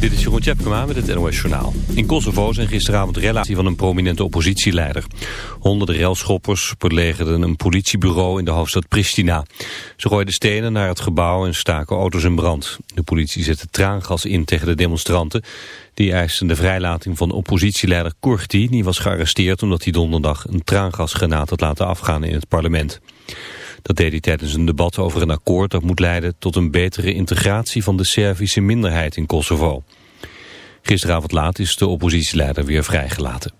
Dit is Jeroen Tjepkema met het NOS Journaal. In Kosovo zijn gisteravond relatie van een prominente oppositieleider. Honderden relschoppers belegerden een politiebureau in de hoofdstad Pristina. Ze gooiden stenen naar het gebouw en staken auto's in brand. De politie zette traangas in tegen de demonstranten. Die eisten de vrijlating van oppositieleider Kurti. Die was gearresteerd omdat hij donderdag een traangasgranaat had laten afgaan in het parlement. Dat deed hij tijdens een debat over een akkoord dat moet leiden tot een betere integratie van de Servische minderheid in Kosovo. Gisteravond laat is de oppositieleider weer vrijgelaten.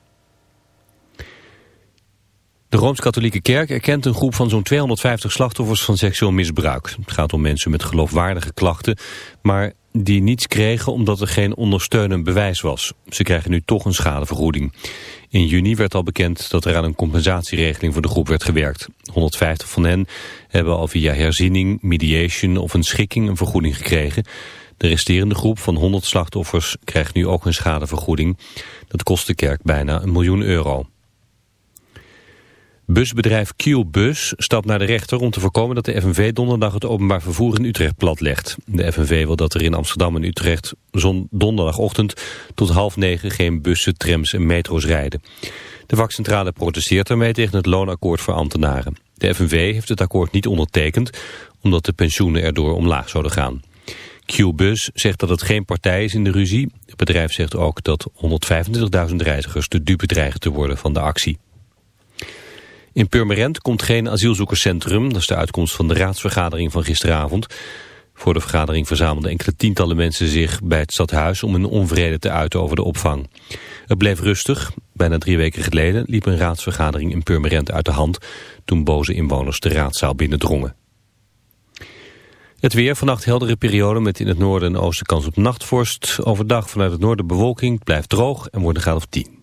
De Rooms-Katholieke Kerk erkent een groep van zo'n 250 slachtoffers van seksueel misbruik. Het gaat om mensen met geloofwaardige klachten, maar die niets kregen omdat er geen ondersteunend bewijs was. Ze krijgen nu toch een schadevergoeding. In juni werd al bekend dat er aan een compensatieregeling voor de groep werd gewerkt. 150 van hen hebben al via herziening, mediation of een schikking een vergoeding gekregen. De resterende groep van 100 slachtoffers krijgt nu ook een schadevergoeding. Dat kost de kerk bijna een miljoen euro. Busbedrijf Q-Bus stapt naar de rechter om te voorkomen dat de FNV donderdag het openbaar vervoer in Utrecht platlegt. De FNV wil dat er in Amsterdam en Utrecht donderdagochtend tot half negen geen bussen, trams en metro's rijden. De vakcentrale protesteert daarmee tegen het loonakkoord voor ambtenaren. De FNV heeft het akkoord niet ondertekend omdat de pensioenen erdoor omlaag zouden gaan. Q-Bus zegt dat het geen partij is in de ruzie. Het bedrijf zegt ook dat 125.000 reizigers de dupe dreigen te worden van de actie. In Purmerend komt geen asielzoekerscentrum. Dat is de uitkomst van de raadsvergadering van gisteravond. Voor de vergadering verzamelden enkele tientallen mensen zich bij het stadhuis om hun onvrede te uiten over de opvang. Het bleef rustig. Bijna drie weken geleden liep een raadsvergadering in Purmerend uit de hand toen boze inwoners de raadzaal binnendrongen. Het weer, vannacht heldere periode met in het noorden en oosten kans op nachtvorst. Overdag vanuit het noorden bewolking, blijft droog en wordt een graad of 10.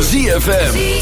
ZFM.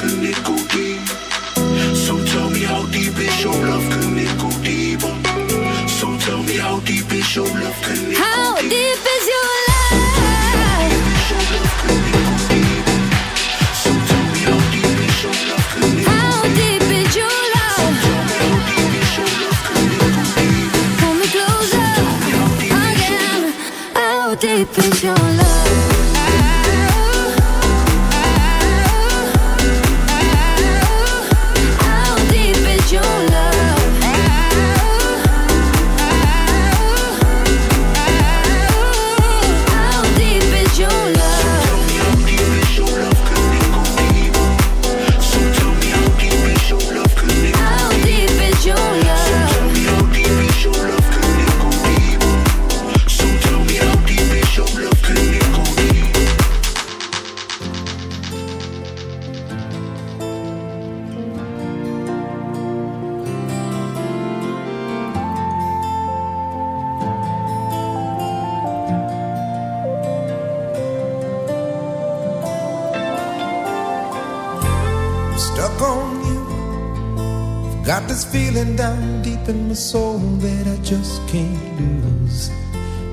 Infinite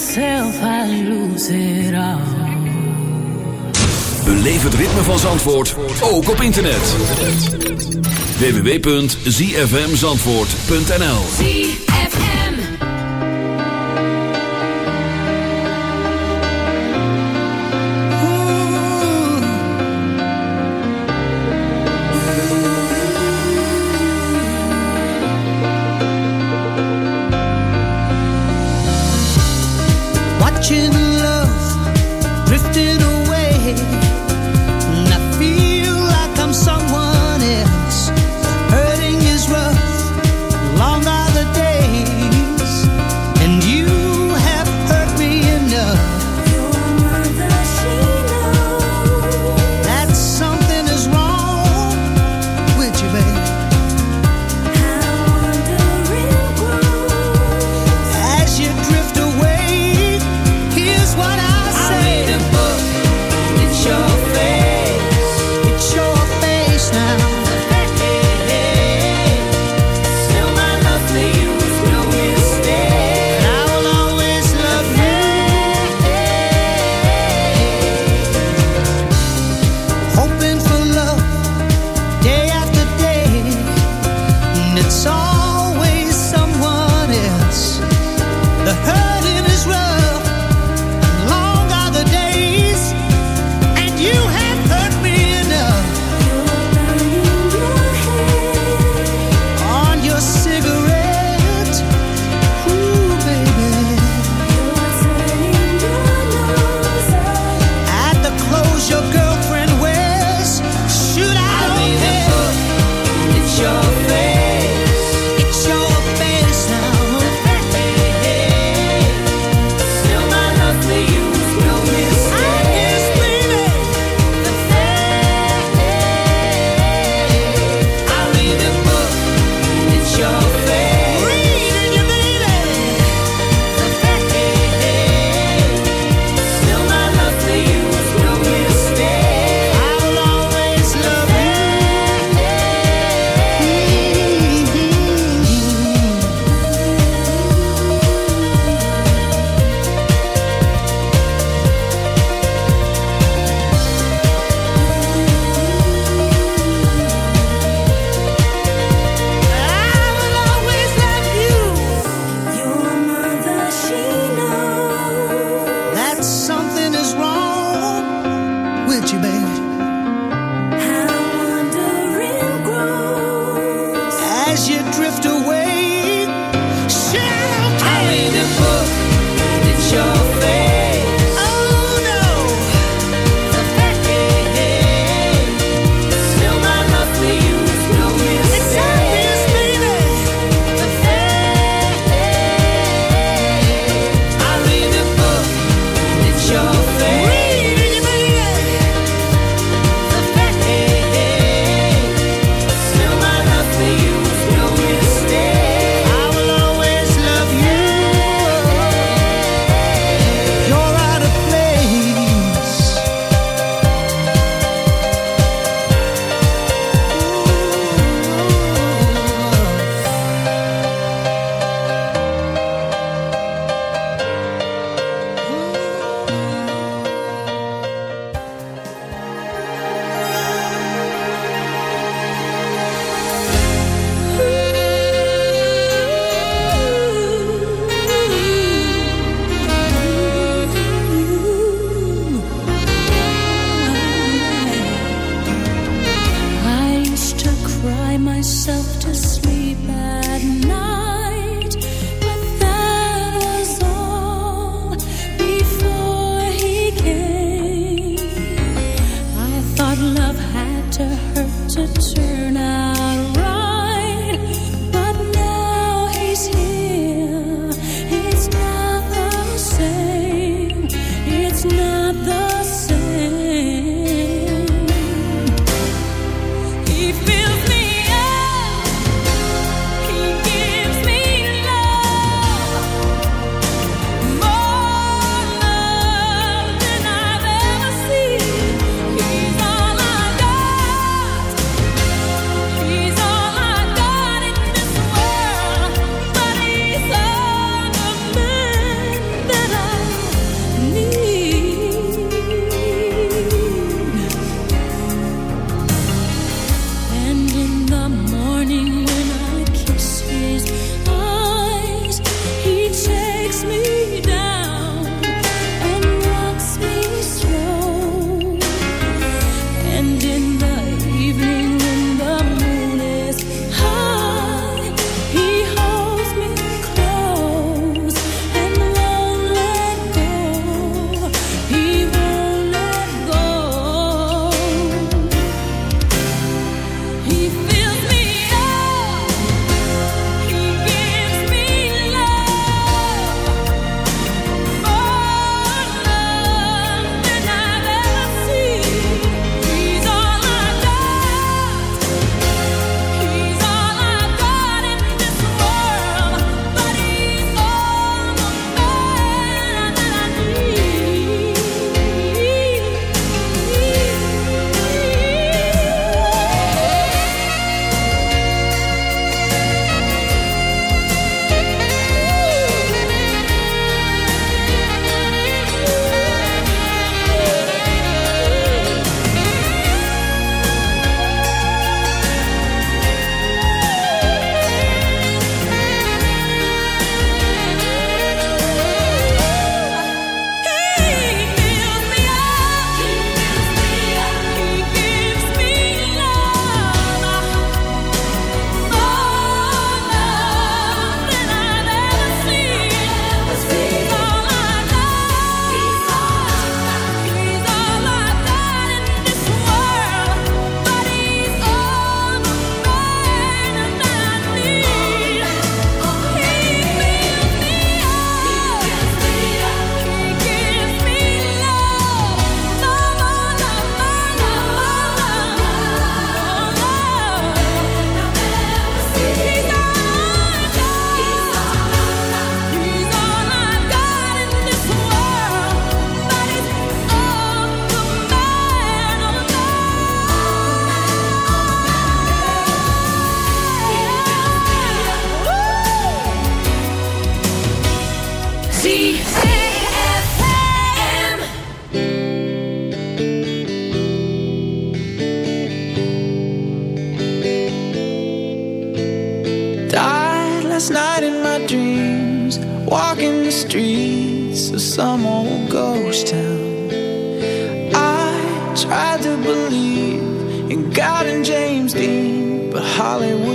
Zelf I lose it all. Beleef het ritme van Zandvoort, ook op internet. www.zfmzandvoort.nl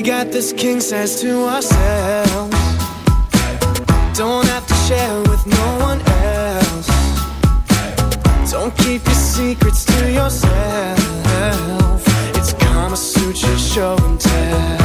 We got this king size to ourselves. Don't have to share with no one else. Don't keep your secrets to yourself. It's Kama Sutra show and tell.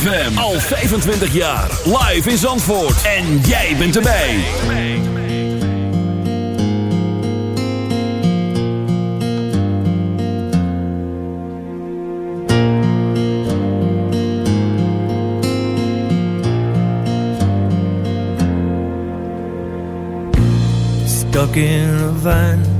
ZFM. Al 25 jaar. Live in Zandvoort. En jij bent erbij. Stuck in a van.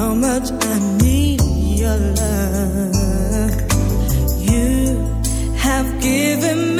how much I need your love. You have given me.